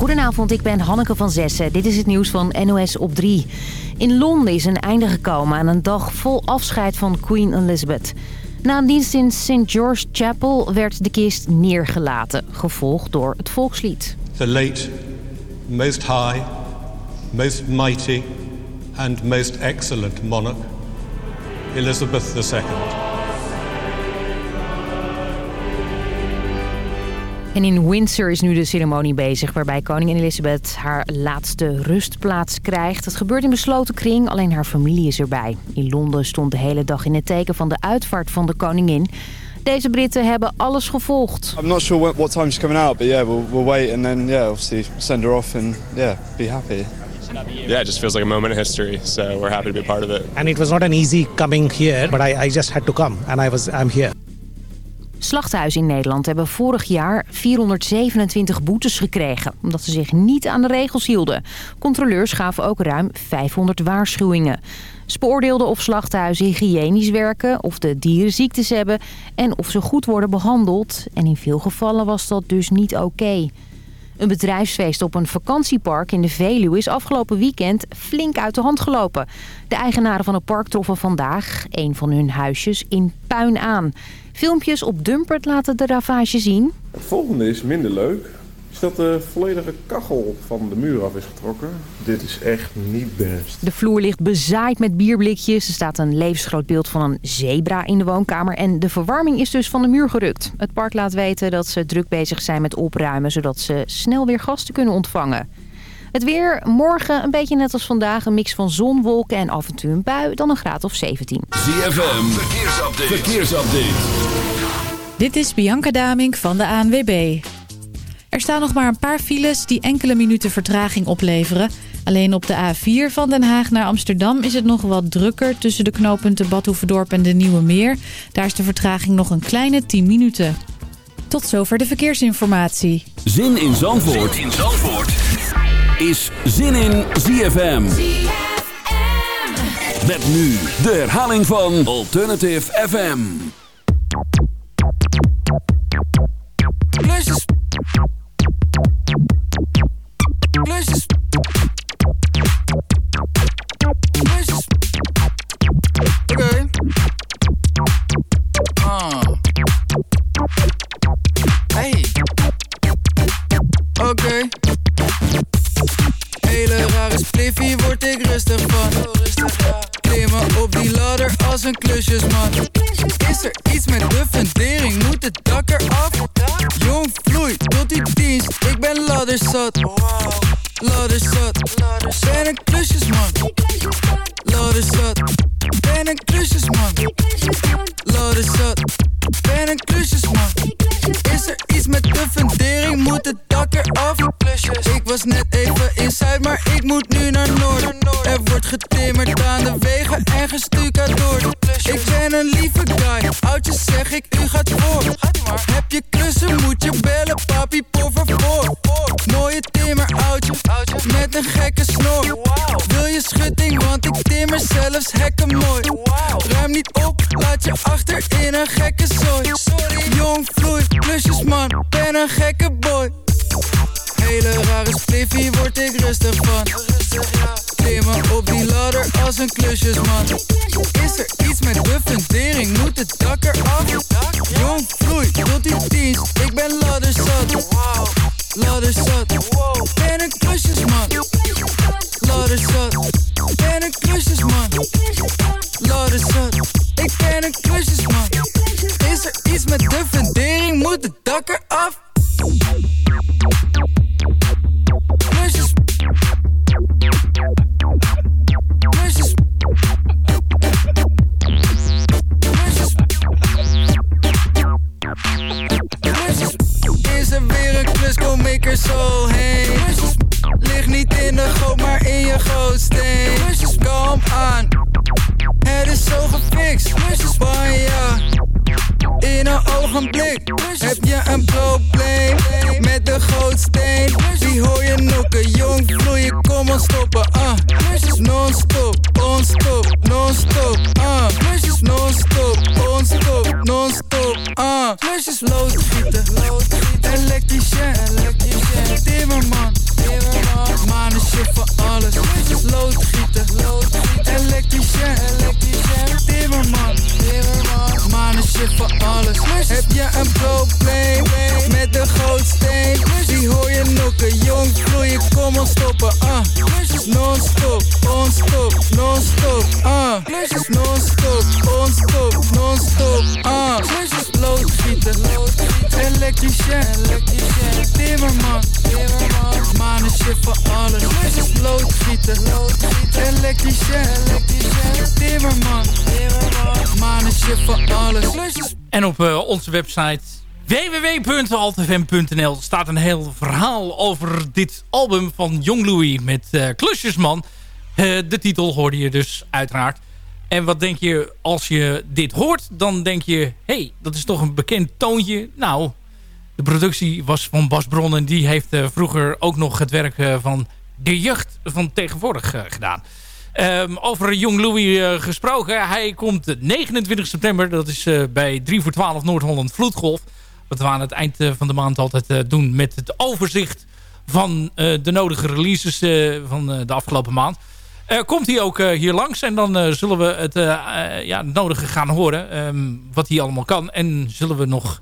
Goedenavond, ik ben Hanneke van Zessen. Dit is het nieuws van NOS op 3. In Londen is een einde gekomen aan een dag vol afscheid van Queen Elizabeth. Na een dienst in St. George Chapel werd de kist neergelaten, gevolgd door het volkslied. The late, most high, most mighty and most excellent monarch, Elizabeth II. En in Windsor is nu de ceremonie bezig... waarbij koningin Elizabeth haar laatste rustplaats krijgt. Het gebeurt in besloten kring, alleen haar familie is erbij. In Londen stond de hele dag in het teken van de uitvaart van de koningin. Deze Britten hebben alles gevolgd. I'm not sure what time she's coming out, but yeah, we'll, we'll wait and then yeah, obviously send her off and yeah, be happy. Yeah, it just feels like a moment in history, so we're happy to be part of it. And it was not an easy coming here, but I, I just had to come and I was I'm here. Slachthuizen in Nederland hebben vorig jaar 427 boetes gekregen... omdat ze zich niet aan de regels hielden. Controleurs gaven ook ruim 500 waarschuwingen. Ze beoordeelden of slachthuizen hygiënisch werken, of de dieren ziektes hebben... en of ze goed worden behandeld. En in veel gevallen was dat dus niet oké. Een bedrijfsfeest op een vakantiepark in de Veluwe is afgelopen weekend flink uit de hand gelopen. De eigenaren van het park troffen vandaag een van hun huisjes in puin aan. Filmpjes op Dumpert laten de ravage zien. Het volgende is minder leuk. Is dat de volledige kachel van de muur af is getrokken. Dit is echt niet best. De vloer ligt bezaaid met bierblikjes. Er staat een levensgroot beeld van een zebra in de woonkamer. En de verwarming is dus van de muur gerukt. Het park laat weten dat ze druk bezig zijn met opruimen... zodat ze snel weer gasten kunnen ontvangen. Het weer, morgen een beetje net als vandaag. Een mix van zon, wolken en af en toe een bui. Dan een graad of 17. ZFM, verkeersupdate. verkeersupdate. Dit is Bianca Damink van de ANWB. Er staan nog maar een paar files die enkele minuten vertraging opleveren. Alleen op de A4 van Den Haag naar Amsterdam is het nog wat drukker... tussen de knooppunten Badhoevedorp en de Nieuwe Meer. Daar is de vertraging nog een kleine 10 minuten. Tot zover de verkeersinformatie. Zin in Zandvoort, zin in Zandvoort. is Zin in ZFM. Met nu de herhaling van Alternative FM. Ik rustig van. Klimmen op die ladder als een klusjesman. Is. Ik ben een klusjesman. Ladderzat. Ben een klusjesman. Ladderzat. Ben een klusjesman. Is er iets met de fundering? Moet het dak eraf? Ik was net even in Zuid, maar ik moet nu naar Noord. Er wordt getimmerd aan de wegen en gestucadoord. Ik ben een lieve guy, oudjes zeg ik, u gaat voor. Heb je klussen, moet je bellen, papi, por favor. Mooie timmer, met een gekke snor. Wil je schutting, want ik timmer zelfs hekken mooi. Ruim niet op, laat je achter in een gekke zooi. Jong vloeit, klusjes man, ben een gekke boy. Hele rare spliffie, word ik rustig van. Klimmen op die ladder als een klusjesman. Is er iets met de fundering, moet het dak En op eh, onze website www.altfm.nl staat een heel verhaal over dit album van Jong Louis met eh, Klusjesman. Eh, de titel hoorde je dus uiteraard. En wat denk je als je dit hoort? Dan denk je, hé, hey, dat is toch een bekend toontje. Nou, de productie was van Bas Bron en die heeft vroeger ook nog het werk van de jeugd van tegenwoordig gedaan. Ehm, over Jong Louis eh, gesproken. Hij komt 29 september. Dat is eh, bij 3 voor 12 Noord-Holland Vloedgolf. Wat we aan het eind eh, van de maand altijd doen met het overzicht van de nodige releases van de afgelopen maand. Komt hij ook hier langs en dan zullen we het ja, nodige gaan horen. ehm, wat hij allemaal kan. En zullen we nog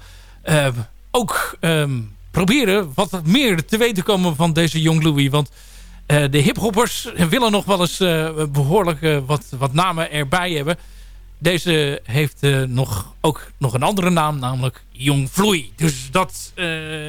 ook ehm, proberen wat meer te weten komen van deze Jong Louis. Want eh, de hiphoppers willen nog wel eens eh, behoorlijk eh, wat, wat namen erbij hebben. Deze heeft nog, ook nog een andere naam, namelijk Jong Vloei. Dus dat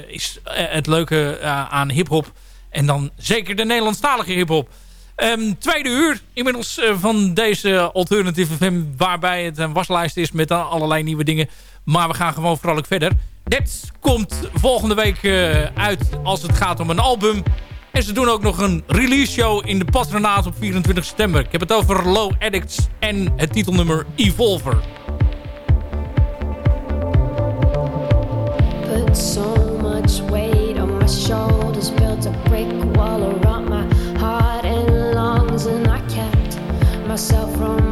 is het leuke aan hiphop. En dan zeker de Nederlandstalige hiphop. Ehm tweede uur inmiddels van deze Alternative FM... waarbij het een waslijst is met allerlei nieuwe dingen. Maar we gaan gewoon vrolijk verder. Dit komt volgende week uit als het gaat om een album. En ze doen ook nog een release show in de Patronaat op 24 september. Ik heb het over Low Addicts en het titelnummer Evolver. Put so much weight on my shoulders, built a brick wall around my heart and lungs, and I kept myself from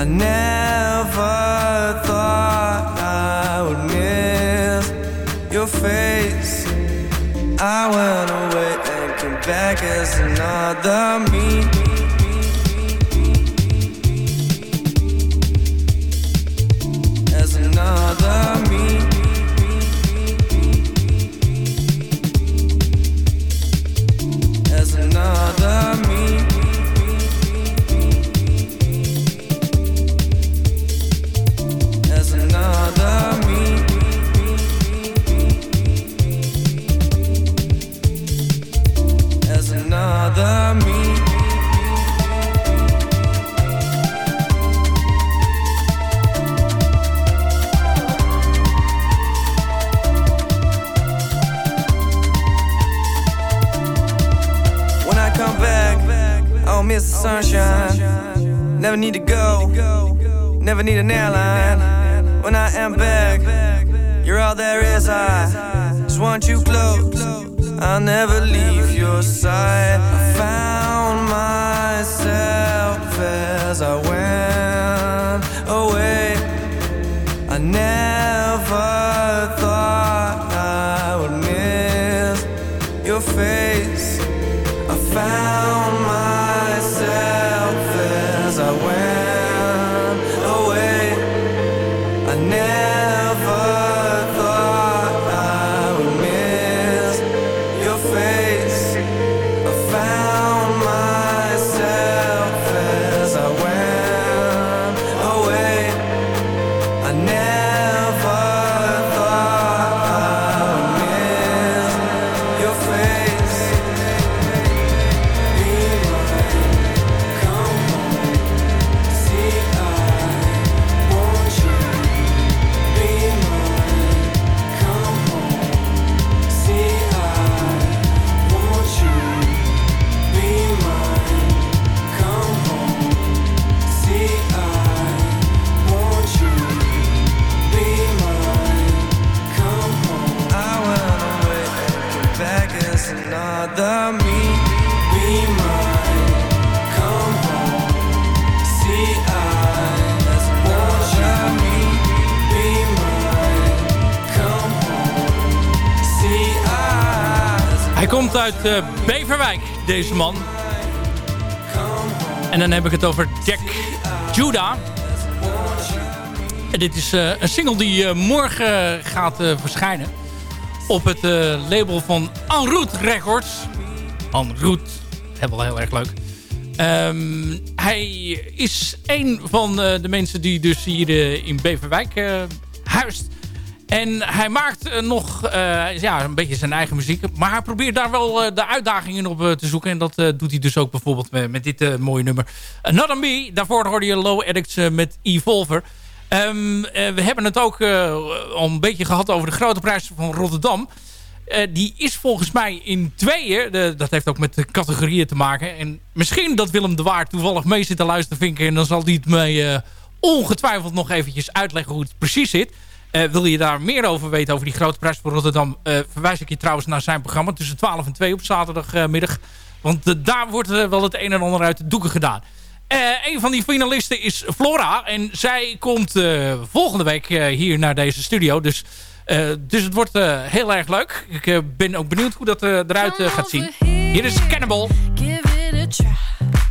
I never thought I would miss your face. I went away and came back as another me. Need to go, never need an airline. When I am back, you're all there is. I just want you close. I'll never leave your side. I found myself as I went away. I never uit eh, Beverwijk, deze man. En dan heb ik het over Jack Judah. En dit is eh, een single die eh, morgen gaat verschijnen. Op het label van En Route Records. En Route, dat wel heel erg leuk. Ehm, hij is een van de mensen die dus hier in Beverwijk huist. En hij maakt eh, nog eh, ja, een beetje zijn eigen muziek. Maar hij probeert daar wel eh, de uitdagingen op te zoeken. En dat doet hij dus ook bijvoorbeeld met, met dit mooie nummer. Another Me. Daarvoor hoorde je Low Addicts met Evolver. Ehm, eh, we hebben het ook al een beetje gehad over de grote prijs van Rotterdam. Die is volgens mij in tweeën. Dat heeft ook met de categorieën te maken. En misschien dat Willem de Waard toevallig mee zit te luisteren vinken. En dan zal hij het mij ongetwijfeld nog eventjes uitleggen hoe het precies zit. Eh, wil je daar meer over weten over die grote prijs van Rotterdam... eh, verwijs ik je trouwens naar zijn programma tussen 12 en 2 op zaterdagmiddag. Want eh, daar wordt wel het een en ander uit de doeken gedaan. Een van die finalisten is Flora. En zij komt volgende week hier naar deze studio. Dus, dus het wordt heel erg leuk. Ik ben ook benieuwd hoe dat eruit gaat zien. Hier is Cannibal. Give it a try.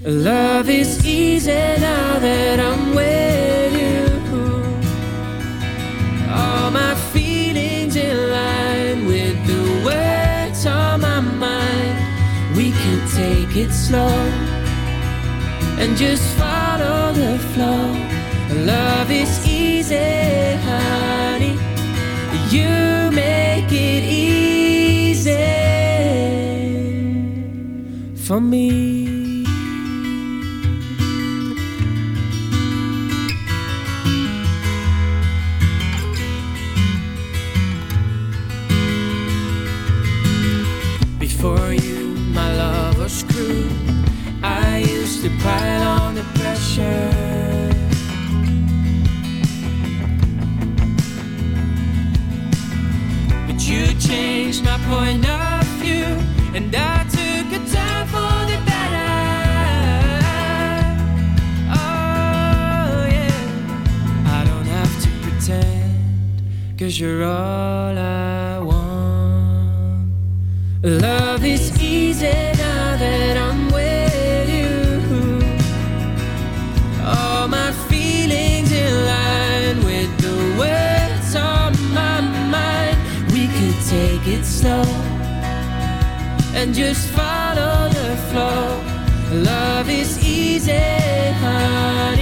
Love is easy now that I'm with you. All my feelings in line with the words on my mind. We can take it slow and just follow the flow. Love is easy, honey. You make it easy for me. Cause you're all I want. Love is easy now that I'm with you. All my feelings in line with the words on my mind. We could take it slow and just follow the flow. Love is easy, honey.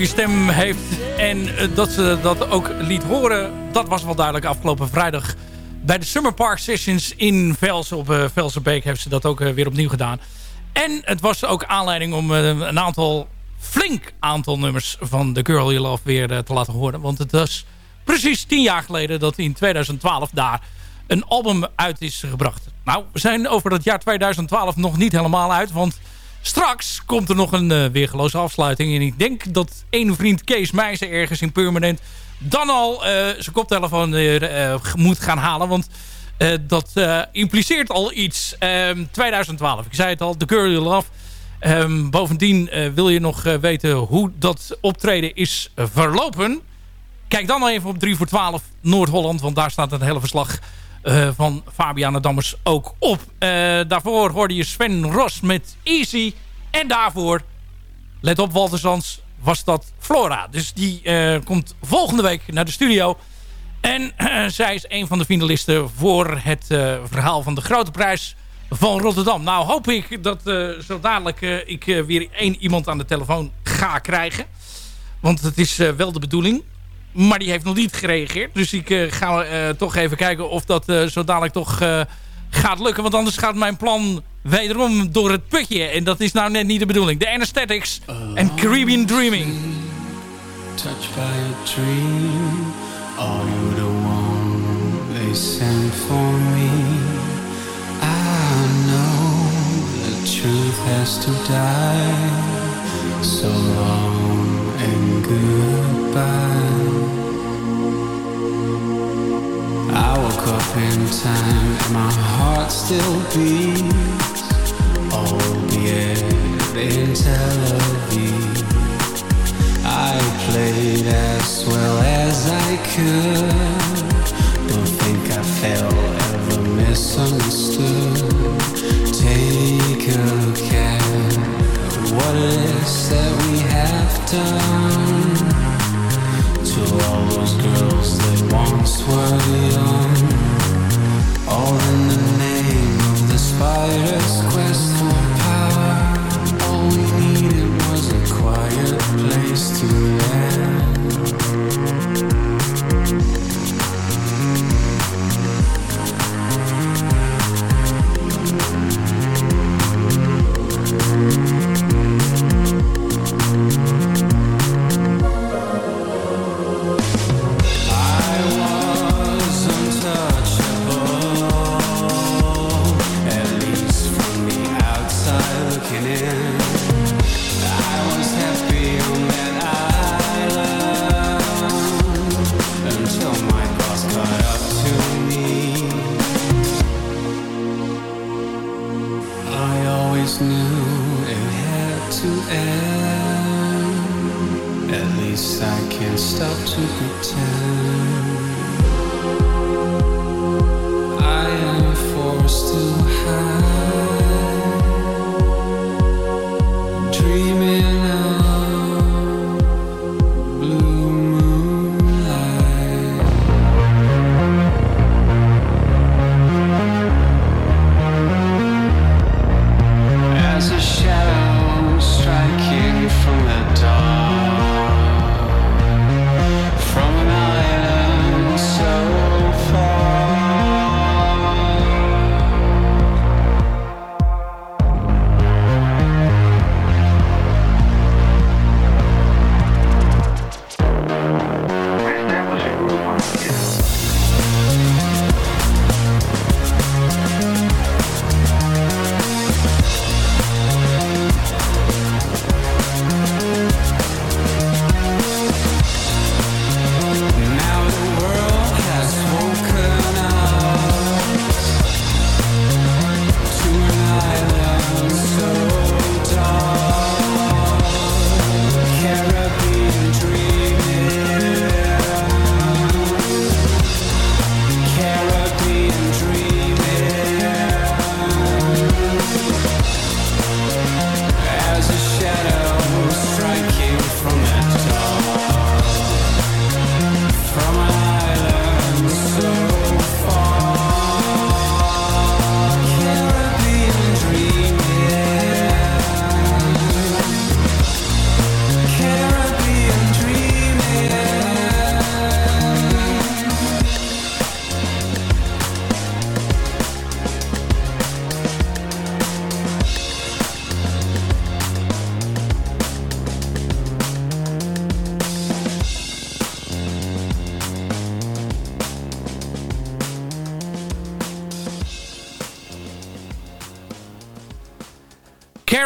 Goede stem heeft. En eh, dat ze dat ook liet horen, dat was wel duidelijk afgelopen vrijdag. Bij de Summer Park Sessions in Velsen op uh, Velsenbeek heeft ze dat ook weer opnieuw gedaan. En het was ook aanleiding om een aantal, flink aantal nummers van The Girl You Love weer te laten horen. Want het was precies tien jaar geleden dat in 2012 daar een album uit is gebracht. Nou, we zijn over het jaar 2012 nog niet helemaal uit, want straks komt er nog een uh, weergeloze afsluiting. En ik denk dat één vriend Kees Meijzer ergens in Permanent dan al uh, zijn koptelefoon uh, moet gaan halen, want dat impliceert al iets. 2012, ehm, ik zei het al, The Girl You Love. Um, bovendien wil je nog weten hoe dat optreden is verlopen. Kijk dan even op 3 voor 12 Noord-Holland, want daar staat het hele verslag uh, van Fabiana Dammers ook op. Uh, daarvoor hoorde je Sven Ros met Easy. En daarvoor, let op Walter Sands, was dat Flora. Dus die uh, komt volgende week naar de studio. En zij is een van de finalisten voor het verhaal van de Grote Prijs van Rotterdam. Nou hoop ik dat zo dadelijk ik weer één iemand aan de telefoon ga krijgen. Want het is wel de bedoeling. Maar die heeft nog niet gereageerd. Dus ik uh, ga uh, toch even kijken of dat uh, zo dadelijk toch gaat lukken. Want anders gaat mijn plan wederom door het putje. En dat is nou net niet de bedoeling. De Anesthetics en Caribbean Dreaming. Touched by a dream Are you the one they sent for me? I know the truth has to die So long and goodbye I woke up in time and my heart still beats. Oh, Albeit in Tel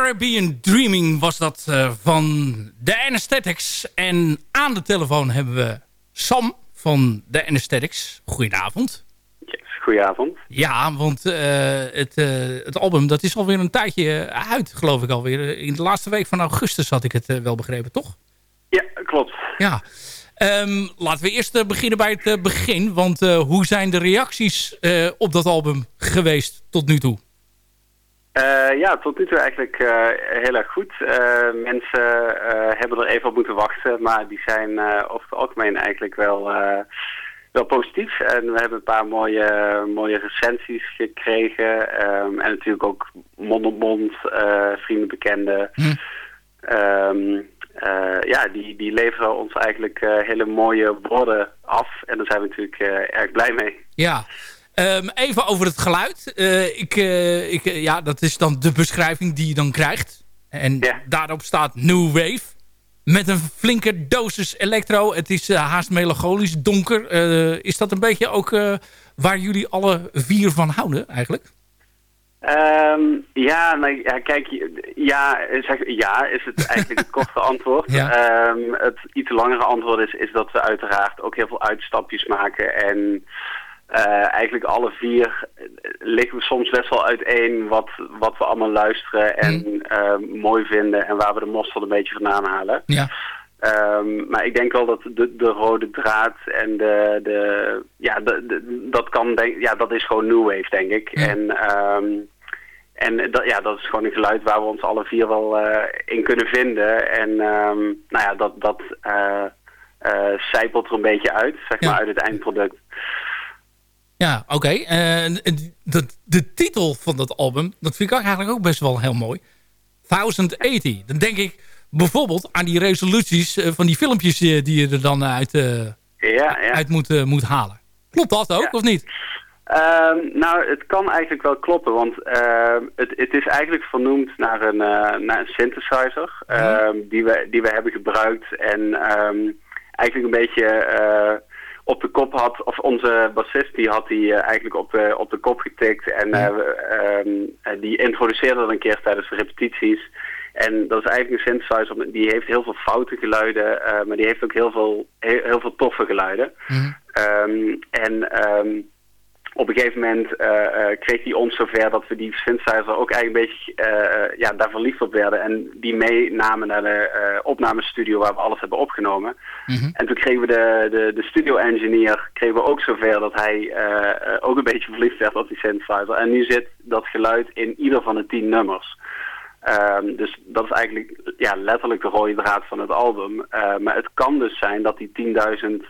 Caribbean Dreaming was dat eh, van de Anesthetics. En aan de telefoon hebben we Sam van de Anesthetics. Goedenavond. Goedenavond. Ja, want eh, het, eh, het album dat is alweer een tijdje uit, geloof ik alweer. In de laatste week van augustus had ik het wel begrepen, toch? Ja, klopt. Ja. Ehm, laten we eerst beginnen bij het begin. Want hoe zijn de reacties op dat album geweest tot nu toe? Eh, ja, tot nu toe eigenlijk eh, heel erg goed. Eh, mensen hebben er even op moeten wachten, maar die zijn over het algemeen eigenlijk wel, wel positief. En we hebben een paar mooie, mooie recensies gekregen. Ehm, en natuurlijk ook mond op mond, vrienden, bekenden. Ehm, eh, ja, die, die leveren ons eigenlijk hele mooie woorden af. En daar zijn we natuurlijk erg blij mee. Ja. Ehm, even over het geluid. Eh, ik, eh, ik, eh, ja, dat is dan de beschrijving die je dan krijgt. En daarop staat New Wave. Met een flinke dosis electro. Het is haast melancholisch, donker. Is dat een beetje ook waar jullie alle vier van houden eigenlijk? Ehm, ja, nou, ja, kijk, ja, zeg, ja is het eigenlijk het korte antwoord. Ja. Ehm, het iets langere antwoord is, is dat we uiteraard ook heel veel uitstapjes maken. En eh, eigenlijk alle vier liggen we soms best wel uiteen wat, wat we allemaal luisteren en eh, mooi vinden en waar we de mosterd een beetje vandaan halen. Ja. Ehm, maar ik denk wel dat de, de rode draad en de, de ja, de, de- dat kan denk, ja, dat is gewoon new wave denk ik. En, ehm, en dat, ja, dat is gewoon een geluid waar we ons alle vier wel eh, in kunnen vinden. En ehm, nou ja, dat, dat zijpelt er een beetje uit, zeg maar, uit het eindproduct. Ja, oké. Eh, en de, de titel van dat album, dat vind ik eigenlijk ook best wel heel mooi. 1080. Dan denk ik bijvoorbeeld aan die resoluties eh, van die filmpjes eh, die je er dan uit, eh, Ja, ja. uit moet, eh, moet halen. Klopt dat ook, of niet? Ehm, nou, het kan eigenlijk wel kloppen, want ehm, het, het is eigenlijk vernoemd naar een, eh, naar een synthesizer ehm, die, we, die we hebben gebruikt en eigenlijk een beetje eh, op de kop had, of onze bassist die had die eh, eigenlijk op de, op de kop getikt en eh, ehm, eh, die introduceerde dat een keer tijdens de repetities. En dat is eigenlijk een synthesizer, die heeft heel veel foute geluiden, maar die heeft ook heel veel, heel, heel veel toffe geluiden. Ehm, en ehm, op een gegeven moment eh, eh, kreeg hij ons zover dat we die synthesizer ook eigenlijk een beetje eh, ja, daar verliefd op werden. En die meenamen naar de opnamestudio waar we alles hebben opgenomen. En toen kregen we de, de, de studio engineer kregen we ook zover dat hij ook een beetje verliefd werd op die synthesizer. En nu zit dat geluid in ieder van de tien nummers. Ehm, dus dat is eigenlijk ja, letterlijk de rode draad van het album. Maar het kan dus zijn dat die 10.000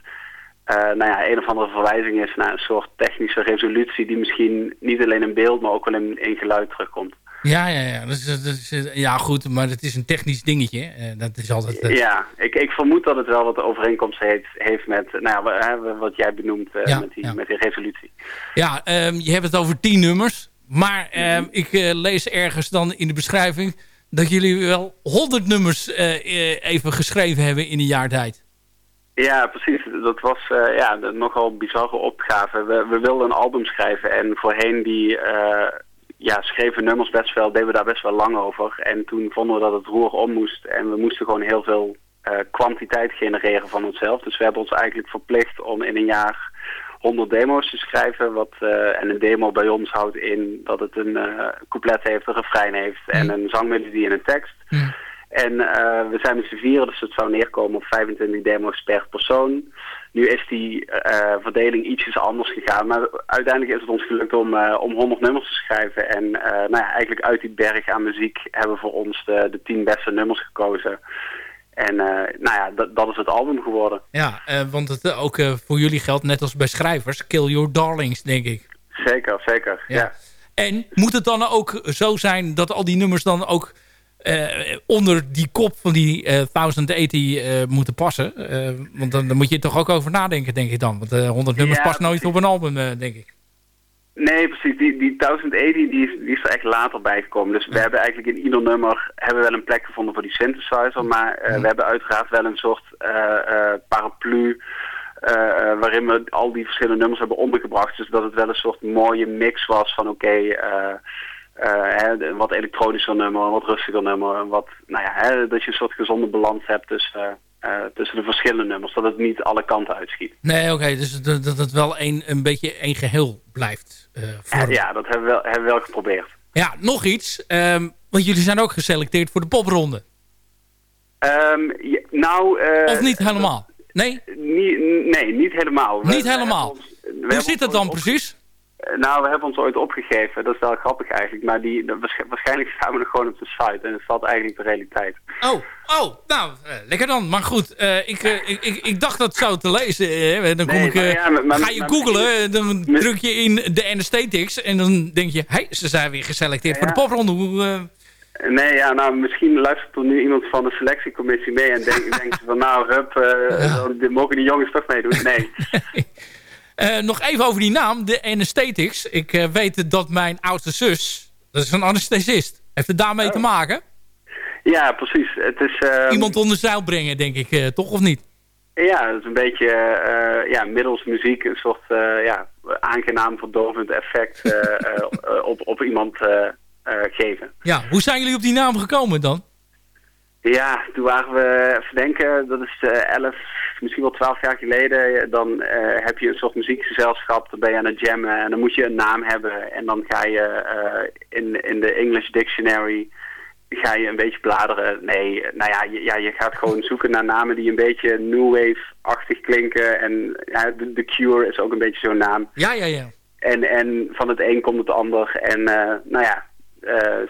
eh, nou ja, een of andere verwijzing is naar een soort technische resolutie die misschien niet alleen in beeld, maar ook wel in, in geluid terugkomt. Ja, ja, ja. Dat is, dat is, ja, goed, maar het is een technisch dingetje. Eh, dat is altijd... Ja, ik, ik vermoed dat het wel wat overeenkomst heeft, heeft met nou ja, wat jij benoemt eh, Ja, met, die, ja. met die resolutie. Ja, ehm, je hebt het over tien nummers. Maar ehm, ik lees ergens dan in de beschrijving... dat jullie wel honderd nummers even geschreven hebben in een jaar tijd. Ja, precies. Dat was eh, ja, de nogal bizarre opgave. We, we wilden een album schrijven en voorheen die eh, ja, schreven nummers best wel, deden we daar best wel lang over. En toen vonden we dat het roer om moest en we moesten gewoon heel veel eh, kwantiteit genereren van onszelf. Dus we hebben ons eigenlijk verplicht om in een jaar 100 demo's te schrijven. Wat, en een demo bij ons houdt in dat het een eh, couplet heeft, een refrein heeft en een zangmelodie en een tekst. En eh, we zijn met z'n vieren, dus het zou neerkomen op 25 demo's per persoon. Nu is die eh, verdeling ietsjes anders gegaan, maar uiteindelijk is het ons gelukt om, eh, om 100 nummers te schrijven. En nou ja, eigenlijk uit die berg aan muziek hebben we voor ons de, de 10 beste nummers gekozen. En nou ja, dat, is het album geworden. Ja, want het ook voor jullie geldt, net als bij schrijvers... Kill Your Darlings, denk ik. Zeker, zeker. Ja. En moet het dan ook zo zijn dat al die nummers dan ook... eh, onder die kop van die eh 1080 eh, moeten passen. Want dan, dan moet je er toch ook over nadenken, denk ik dan. Want eh 100 nummers Ja, past nooit op een album, denk ik. Nee, precies. Die, die 1080 die is, die is er echt later bijgekomen. Dus we hebben eigenlijk in ieder nummer hebben we wel een plek gevonden voor die synthesizer. Maar we hebben uiteraard wel een soort paraplu waarin we al die verschillende nummers hebben ondergebracht. Dus dat het wel een soort mooie mix was van oké, hè, een wat elektronischer nummer, wat rustiger nummer. Wat, nou ja, hè, dat je een soort gezonde balans hebt tussen, eh, tussen de verschillende nummers. Dat het niet alle kanten uitschiet. Nee, oké. dus dat, dat het wel een, een beetje één geheel blijft. eh, Ja, vormen. ja, dat hebben we wel, hebben we wel geprobeerd. Ja, nog iets. ehm, want jullie zijn ook geselecteerd voor de popronde. Ehm, ja, nou... eh, Of niet helemaal? Nee? Nee, niet helemaal. We- Niet helemaal. ons- Hoe zit dat dan precies? Op- Nou, we hebben ons ooit opgegeven. Dat is wel grappig eigenlijk. Maar die, waarschijnlijk staan we nog gewoon op de site. En het valt eigenlijk de realiteit. Oh, oh, nou, eh, lekker dan. Maar goed, eh, ik, eh, ik, ik, ik dacht dat zo te lezen. eh, dan kom Nee, ik, eh, maar ja, maar- maar- ga je googlen, eh, dan druk je in de anesthetics. En dan denk je, hey, ze zijn weer geselecteerd voor de popronde. Hoe, eh, Nee, ja, nou, misschien luistert er nu iemand van de selectiecommissie mee en denkt denkt ze van, nou, hup, eh, mogen die jongens toch meedoen? Nee. Eh, nog even over die naam, de anesthetics. Ik eh, weet dat mijn oudste zus, dat is een anesthesist. Heeft het daarmee Oh. te maken? Ja, precies. Het is... ehm, Iemand onder zeil brengen, denk ik, eh, toch of niet? Ja, het is een beetje ja, middels muziek een soort ja, aangenaam verdovend effect op, op iemand geven. Ja, hoe zijn jullie op die naam gekomen dan? Ja, toen waren we, even denken, dat is eh, elf, misschien wel twaalf jaar geleden. Dan eh, heb je een soort muziekgezelschap, dan ben je aan het jammen en dan moet je een naam hebben. En dan ga je eh, in, in de English Dictionary ga je een beetje bladeren. Nee, nou ja je, ja, je gaat gewoon zoeken naar namen die een beetje new wave-achtig klinken. En ja, The, The Cure is ook een beetje zo'n naam. Ja, ja, ja. En, en van het een komt het ander. En eh, nou ja, eh,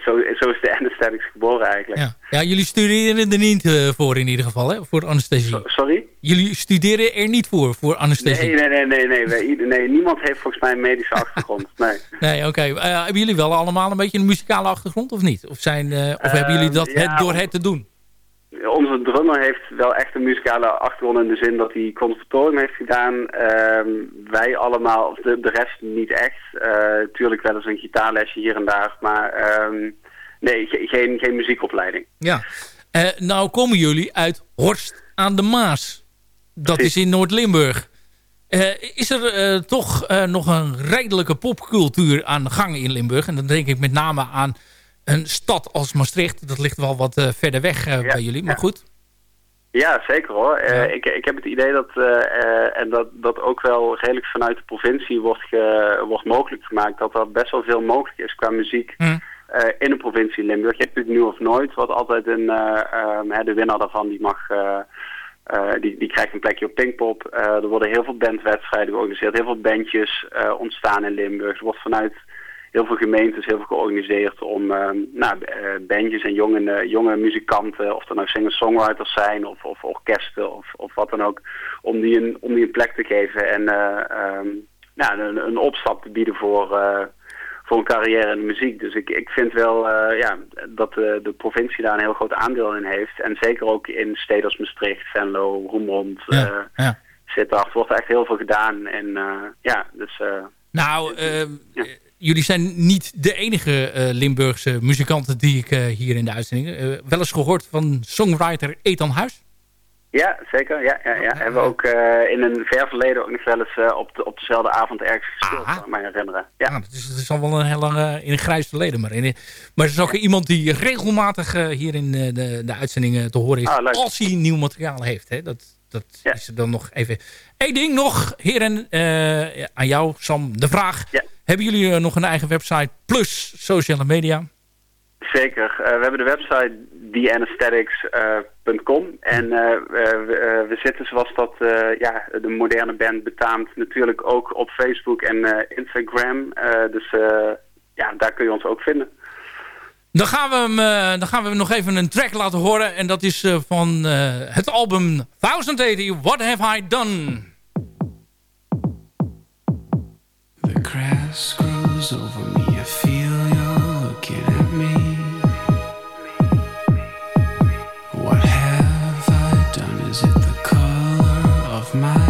zo, zo is de anesthetics geboren eigenlijk. Ja, ja jullie studeren er niet eh, voor in ieder geval, hè? Voor anesthesie. Sorry? Jullie studeren er niet voor, voor anesthesie? Nee, nee, nee, nee, nee. Niemand heeft volgens mij een medische achtergrond. Nee. Nee, oké. Eh, hebben jullie wel allemaal een beetje een muzikale achtergrond of niet? Of, zijn, eh, of hebben jullie dat Ehm, ja, het, door het te doen? Onze drummer heeft wel echt een muzikale achtergrond in de zin dat hij conservatorium heeft gedaan. Ehm, wij allemaal, de, de rest niet echt. Eh, tuurlijk wel eens een gitaarlesje hier en daar, maar ehm, nee, ge- geen, geen muziekopleiding. Ja. Eh, nou komen jullie uit Horst aan de Maas. Dat is in Noord-Limburg. Eh, is er toch nog een redelijke popcultuur aan de gang in Limburg? En dan denk ik met name aan een stad als Maastricht. Dat ligt wel wat eh, verder weg eh, bij jullie, maar goed. Ja, zeker hoor. Eh, ik, ik heb het idee dat, en dat, dat ook wel redelijk vanuit de provincie wordt, ge, wordt mogelijk gemaakt, dat er best wel veel mogelijk is qua muziek Hm. in de provincie Limburg. Je hebt natuurlijk nu of nooit, wat altijd een, eh, ehm, de winnaar daarvan, die mag... die, die krijgt een plekje op Pinkpop. Er worden heel veel bandwedstrijden georganiseerd. Heel veel bandjes ontstaan in Limburg. Er wordt vanuit heel veel gemeentes heel veel georganiseerd om ehm, nou, eh, bandjes en jonge, eh, jonge muzikanten, of dat nou singer-songwriters zijn of, of orkesten of, of wat dan ook, om die een, om die een plek te geven en eh, ehm, nou, een, een opstap te bieden voor, voor een carrière in de muziek. Dus ik, ik vind wel ja, dat de, de provincie daar een heel groot aandeel in heeft. En zeker ook in steden als Maastricht, Venlo, Roermond, Ja, eh, ja. Wordt echt heel veel gedaan. En ja, dus... Nou, eh, eh, jullie zijn niet de enige eh, Limburgse muzikanten die ik eh, hier in de uitzending... eh, wel eens gehoord van songwriter Ethan Huis? Ja, zeker. Ja, ja, ja. Hebben we ook in een ver verleden ook nog wel eens op, de, op dezelfde avond ergens gespeeld, kan ik me herinneren. Ja. Dat, is, dat is al wel een heel lang eh, in een grijs verleden. Maar, in, maar het is ook iemand die regelmatig hier in de, de uitzendingen te horen is. Ah, als hij nieuw materiaal heeft. Hè. Dat, dat is er dan nog even. Eén ding nog, heren, aan jou Sam, de vraag. Hebben jullie eh, nog een eigen website plus sociale media? Zeker. Eh, we hebben de website theanesthetics.com en eh, we, eh, we zitten zoals dat ja, de moderne band betaamt natuurlijk ook op Facebook en Instagram. Dus ja, daar kun je ons ook vinden. Dan gaan, we hem, dan gaan we hem nog even een track laten horen. En dat is van het album 1080, What Have I Done? Grows over me. I feel you're looking at me. What have I done? Is it the color of my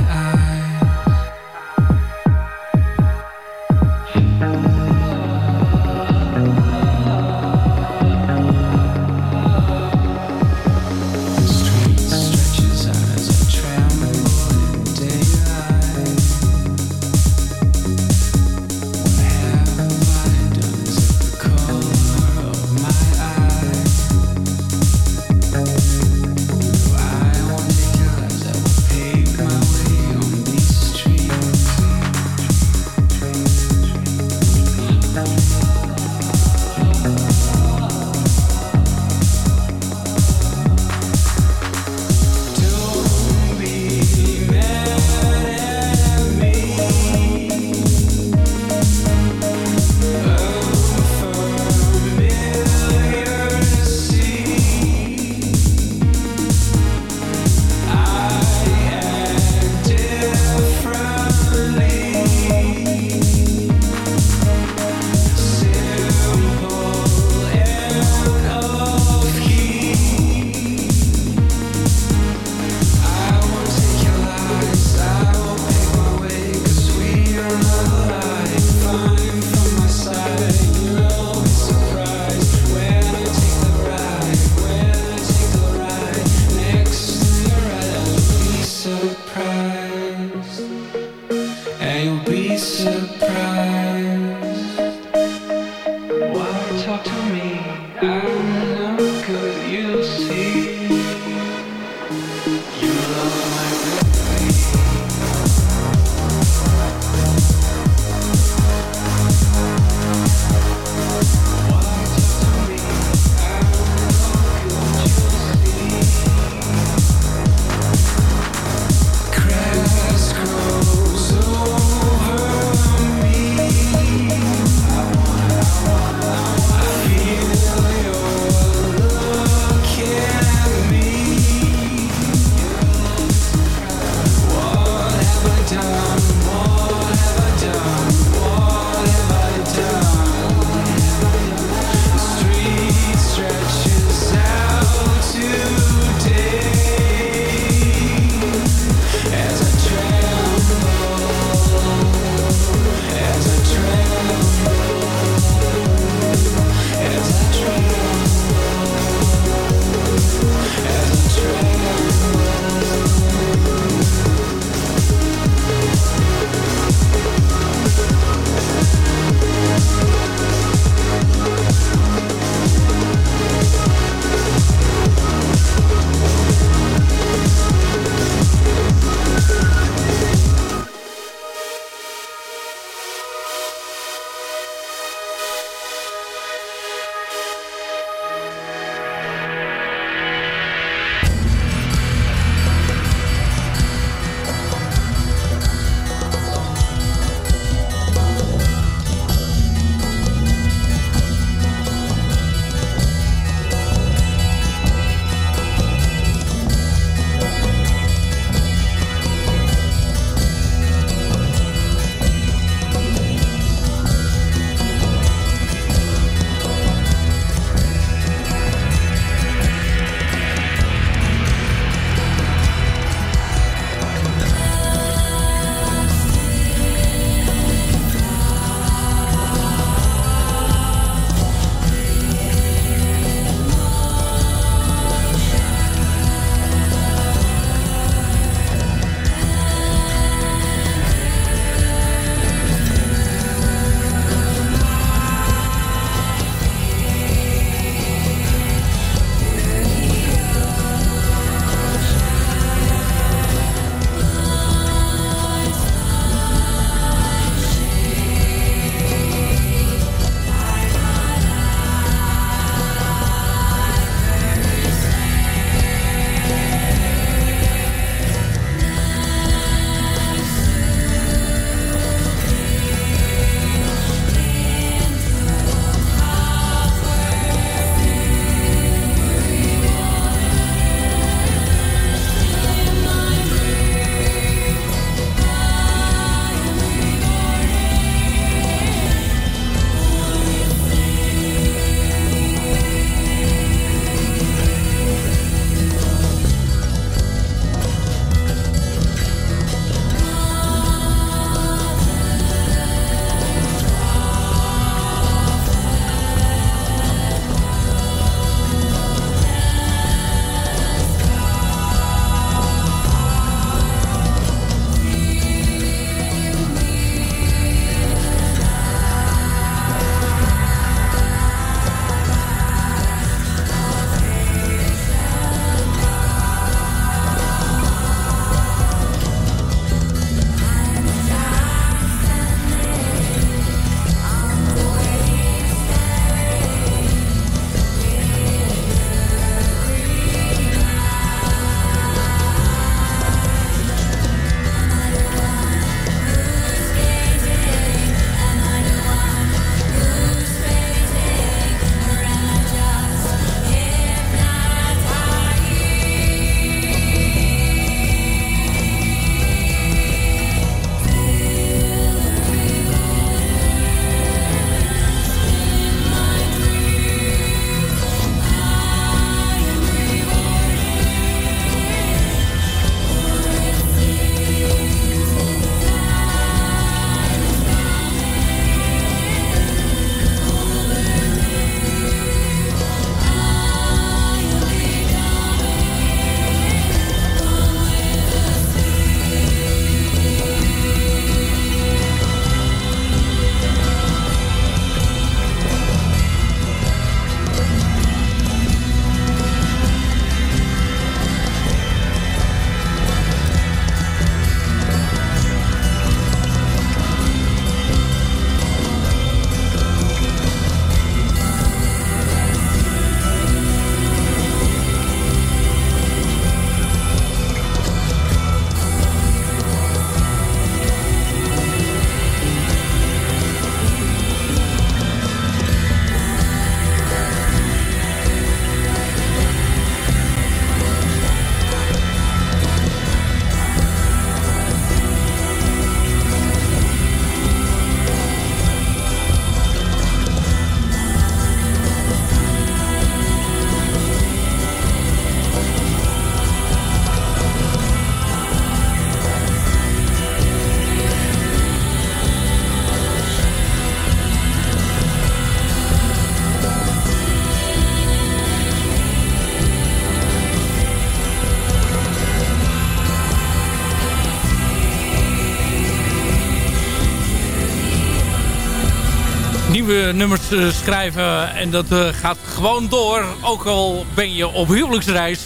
nummers eh, schrijven. En dat eh, gaat gewoon door. Ook al ben je op huwelijksreis.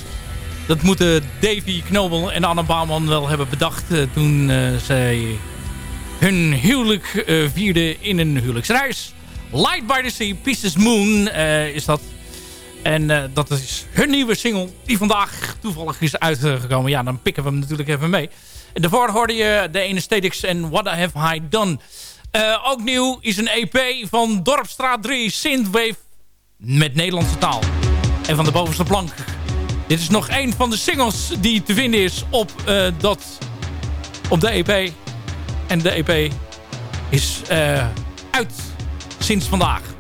Dat moeten Davy Knobel en Anne Bouwman wel hebben bedacht... eh, toen eh, zij hun huwelijk eh, vierden in een huwelijksreis. Light by the Sea, Pieces Moon eh, is dat. En eh, dat is hun nieuwe single die vandaag toevallig is uitgekomen. Ja, dan pikken we hem natuurlijk even mee. En daarvoor hoorde je de Anesthetics en What Have I Done. Eh, ook nieuw is een EP van Dorpstraat 3 Synthwave met Nederlandse taal. En van de bovenste plank. Dit is nog een van de singles die te vinden is op, eh, dat, op de EP. En de EP is eh, uit sinds vandaag.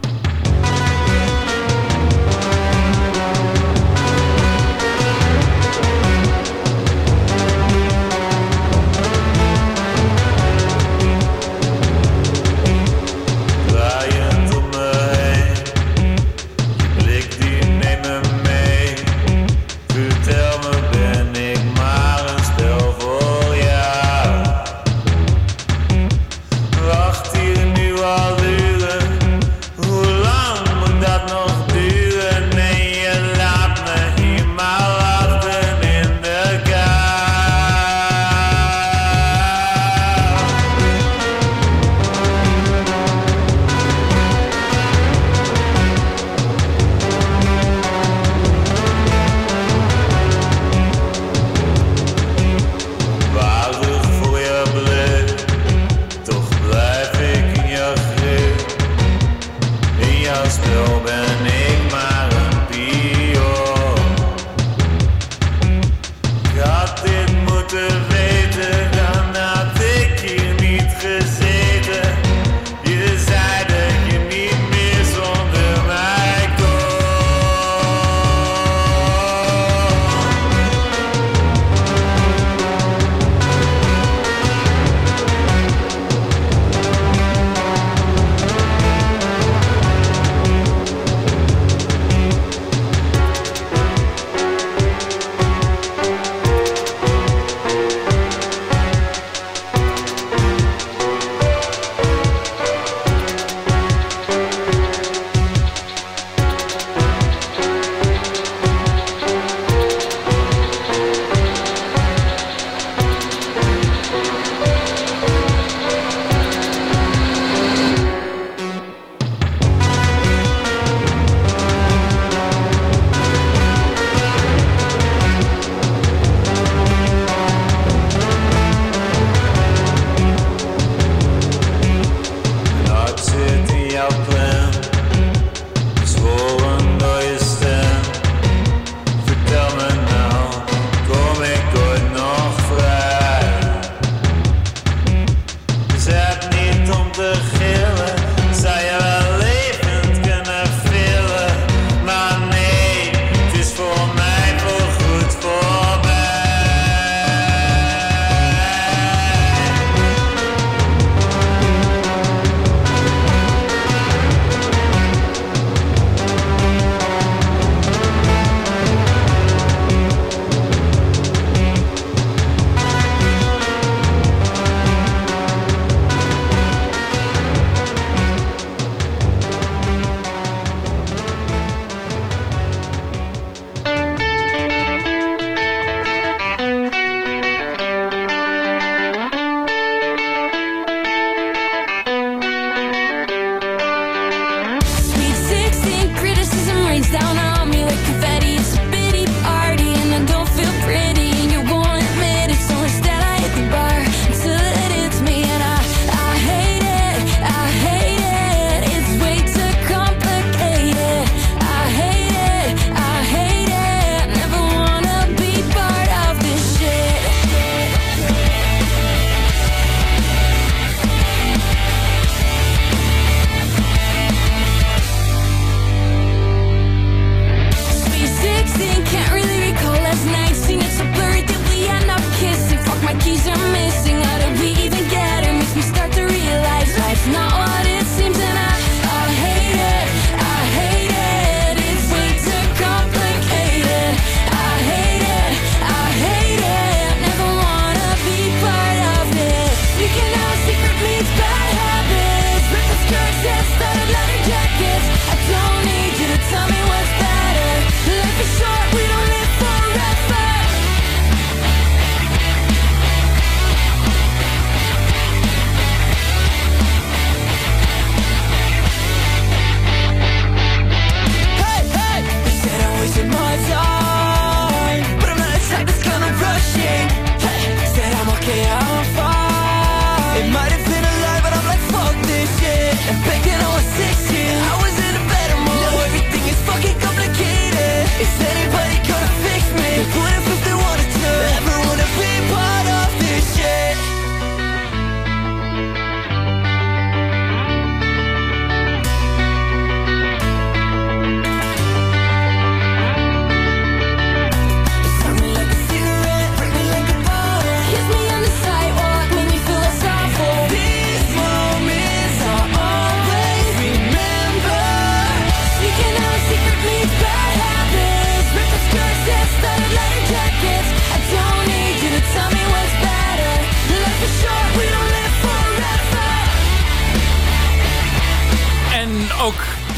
Is it?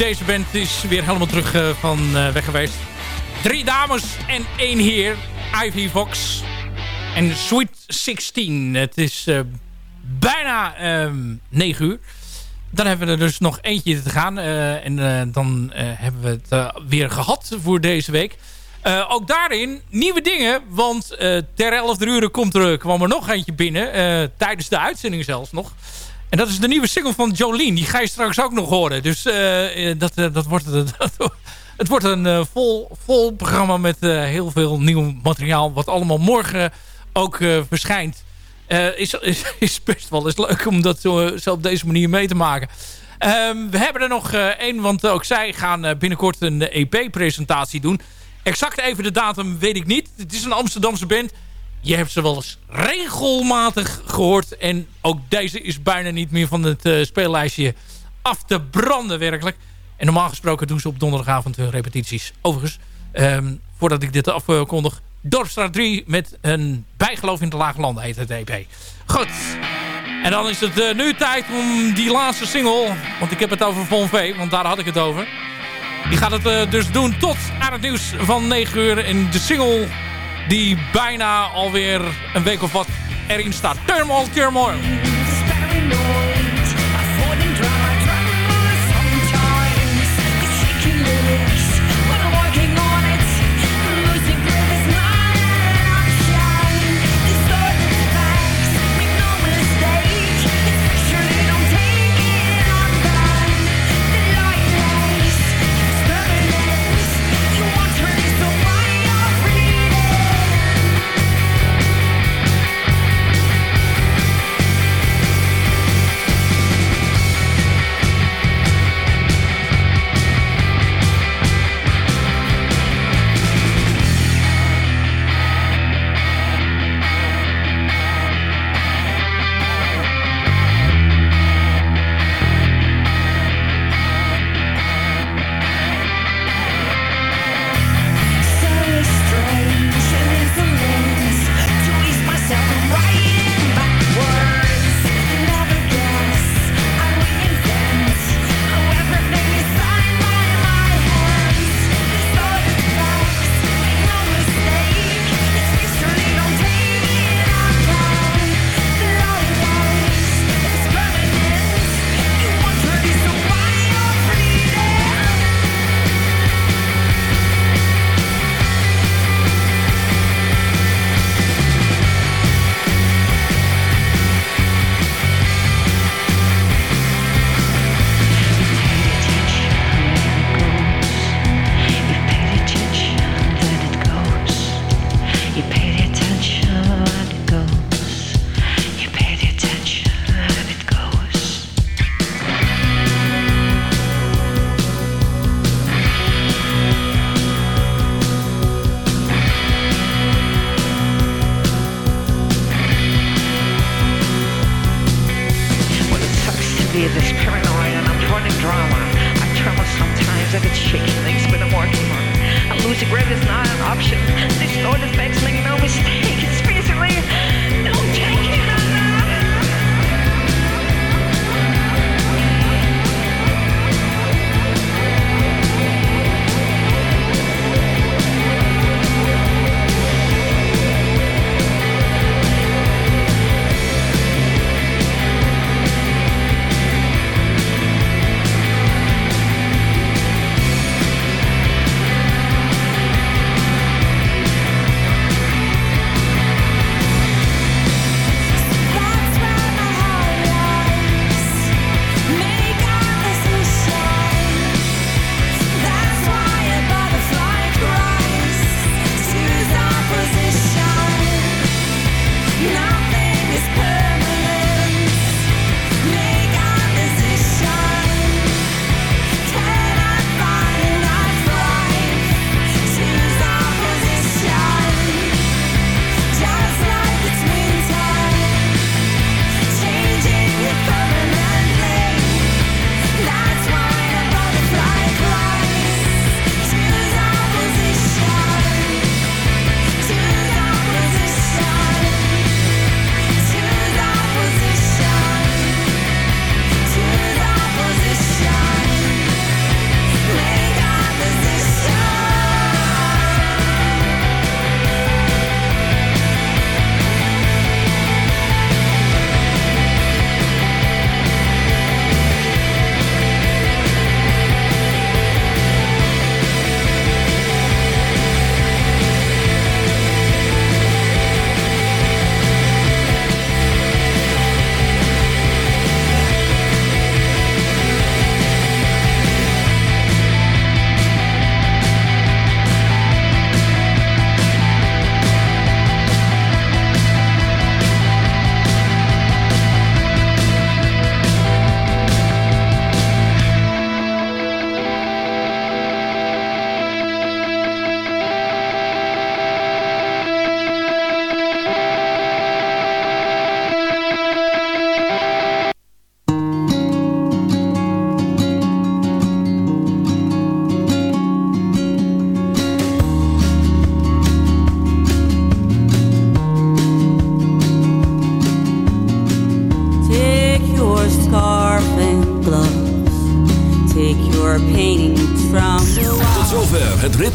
Deze band is weer helemaal terug eh, van eh, weg geweest. Drie dames en één heer. Ivy Fox en Sweet 16. Het is eh, bijna ehm 9 uur. Dan hebben we er dus nog eentje te gaan. en dan hebben we het weer gehad voor deze week. Ook daarin nieuwe dingen. Want ter 11 uur komt er, kwam er nog eentje binnen. tijdens de uitzending zelfs nog. En dat is de nieuwe single van Jolene. Die ga je straks ook nog horen. Dus eh, eh, dat, eh, dat wordt, dat, het wordt een vol, vol programma met heel veel nieuw materiaal. Wat allemaal morgen ook verschijnt. Is, is, is best wel eens leuk om dat zo, zo op deze manier mee te maken. Ehm, we hebben er nog één, want ook zij gaan binnenkort een EP-presentatie doen. Exact even de datum weet ik niet. Het is een Amsterdamse band. Je hebt ze wel eens regelmatig gehoord. En ook deze is bijna niet meer van het eh, speellijstje af te branden werkelijk. En normaal gesproken doen ze op donderdagavond hun repetities. Overigens, ehm, voordat ik dit afkondig... Dorpstraat 3 met een bijgeloof in de Lage Landen heet het EP. Goed. En dan is het eh, nu tijd om die laatste single... want ik heb het over Von V, want daar had ik het over... Die gaat het eh, dus doen tot aan het nieuws van 9 uur. En de single die bijna alweer een week of wat erin staat. Turmoil, Turmoil.